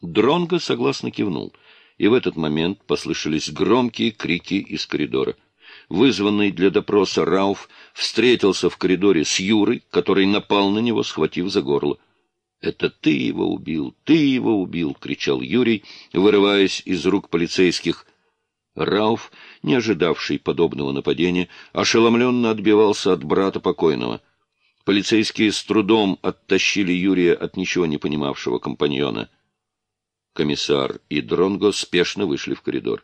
Дронго согласно кивнул, и в этот момент послышались громкие крики из коридора. Вызванный для допроса Рауф встретился в коридоре с Юрой, который напал на него, схватив за горло. «Это ты его убил! Ты его убил!» — кричал Юрий, вырываясь из рук полицейских. Рауф, не ожидавший подобного нападения, ошеломленно отбивался от брата покойного. Полицейские с трудом оттащили Юрия от ничего не понимавшего компаньона. Комиссар и Дронго спешно вышли в коридор.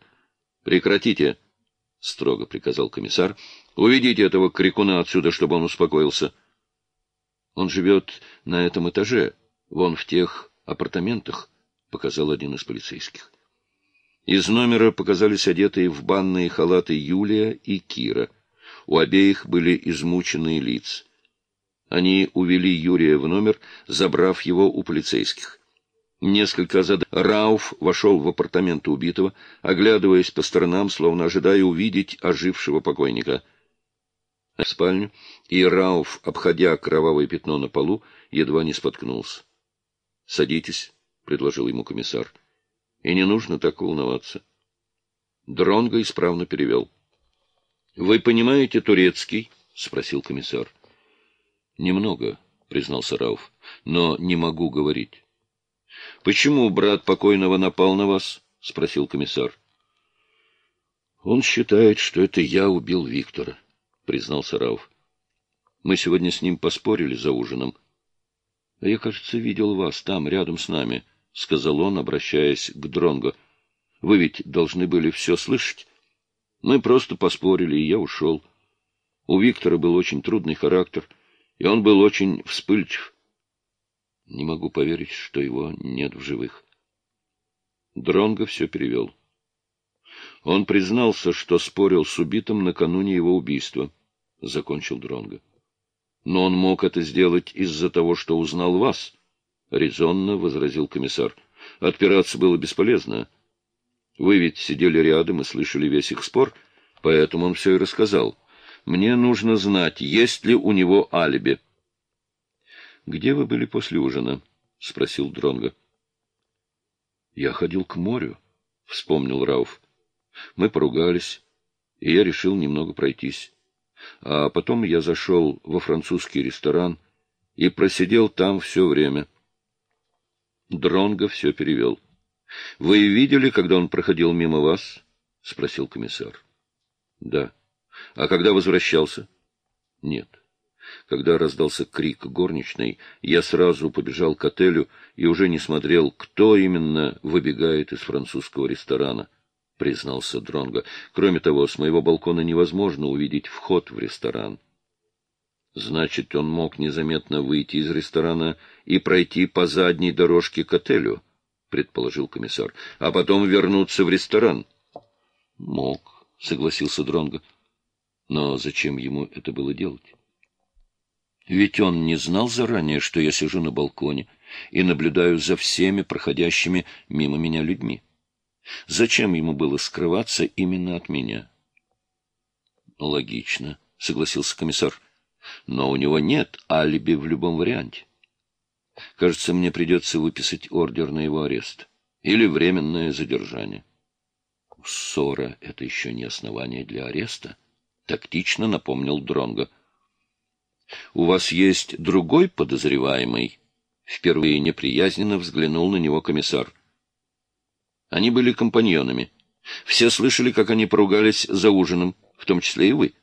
«Прекратите!» — строго приказал комиссар. «Уведите этого крикуна отсюда, чтобы он успокоился». «Он живет на этом этаже», Вон в тех апартаментах, — показал один из полицейских. Из номера показались одетые в банные халаты Юлия и Кира. У обеих были измученные лица. Они увели Юрия в номер, забрав его у полицейских. Несколько зад... Рауф вошел в апартаменты убитого, оглядываясь по сторонам, словно ожидая увидеть ожившего покойника. В спальню, и Рауф, обходя кровавое пятно на полу, едва не споткнулся. — Садитесь, — предложил ему комиссар. — И не нужно так волноваться. Дронго исправно перевел. — Вы понимаете турецкий? — спросил комиссар. — Немного, — признался Рауф, — но не могу говорить. — Почему брат покойного напал на вас? — спросил комиссар. — Он считает, что это я убил Виктора, — признался Рауф. — Мы сегодня с ним поспорили за ужином. —— Я, кажется, видел вас там, рядом с нами, — сказал он, обращаясь к Дронго. — Вы ведь должны были все слышать. Мы просто поспорили, и я ушел. У Виктора был очень трудный характер, и он был очень вспыльчив. Не могу поверить, что его нет в живых. Дронго все перевел. Он признался, что спорил с убитым накануне его убийства, — закончил Дронго. Но он мог это сделать из-за того, что узнал вас, — резонно возразил комиссар. Отпираться было бесполезно. Вы ведь сидели рядом и слышали весь их спор, поэтому он все и рассказал. Мне нужно знать, есть ли у него алиби. — Где вы были после ужина? — спросил Дронго. — Я ходил к морю, — вспомнил Рауф. Мы поругались, и я решил немного пройтись. А потом я зашел во французский ресторан и просидел там все время. Дронго все перевел. — Вы видели, когда он проходил мимо вас? — спросил комиссар. — Да. — А когда возвращался? — Нет. Когда раздался крик горничной, я сразу побежал к отелю и уже не смотрел, кто именно выбегает из французского ресторана. — признался Дронго. Кроме того, с моего балкона невозможно увидеть вход в ресторан. Значит, он мог незаметно выйти из ресторана и пройти по задней дорожке к отелю, — предположил комиссар, — а потом вернуться в ресторан. — Мог, — согласился Дронго. Но зачем ему это было делать? Ведь он не знал заранее, что я сижу на балконе и наблюдаю за всеми проходящими мимо меня людьми. Зачем ему было скрываться именно от меня? — Логично, — согласился комиссар. — Но у него нет алиби в любом варианте. Кажется, мне придется выписать ордер на его арест. Или временное задержание. Ссора — это еще не основание для ареста, — тактично напомнил Дронго. У вас есть другой подозреваемый? Впервые неприязненно взглянул на него комиссар. — они были компаньонами. Все слышали, как они поругались за ужином, в том числе и вы.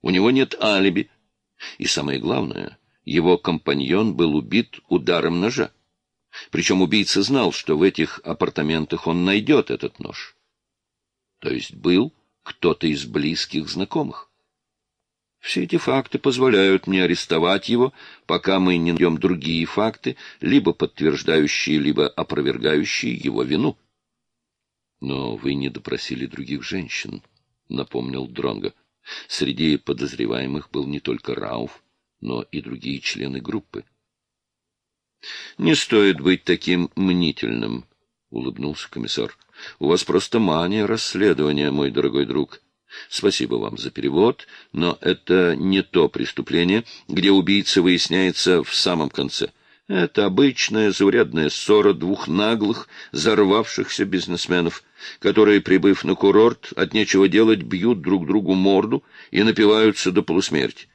У него нет алиби. И самое главное, его компаньон был убит ударом ножа. Причем убийца знал, что в этих апартаментах он найдет этот нож. То есть был кто-то из близких знакомых. Все эти факты позволяют мне арестовать его, пока мы не найдем другие факты, либо подтверждающие, либо опровергающие его вину. Но вы не допросили других женщин, напомнил Дронга. Среди подозреваемых был не только Рауф, но и другие члены группы. Не стоит быть таким мнительным, улыбнулся комиссар. У вас просто мания расследования, мой дорогой друг. Спасибо вам за перевод, но это не то преступление, где убийца выясняется в самом конце. Это обычная заурядная ссора двух наглых, зарвавшихся бизнесменов, которые, прибыв на курорт, от нечего делать бьют друг другу морду и напиваются до полусмерти.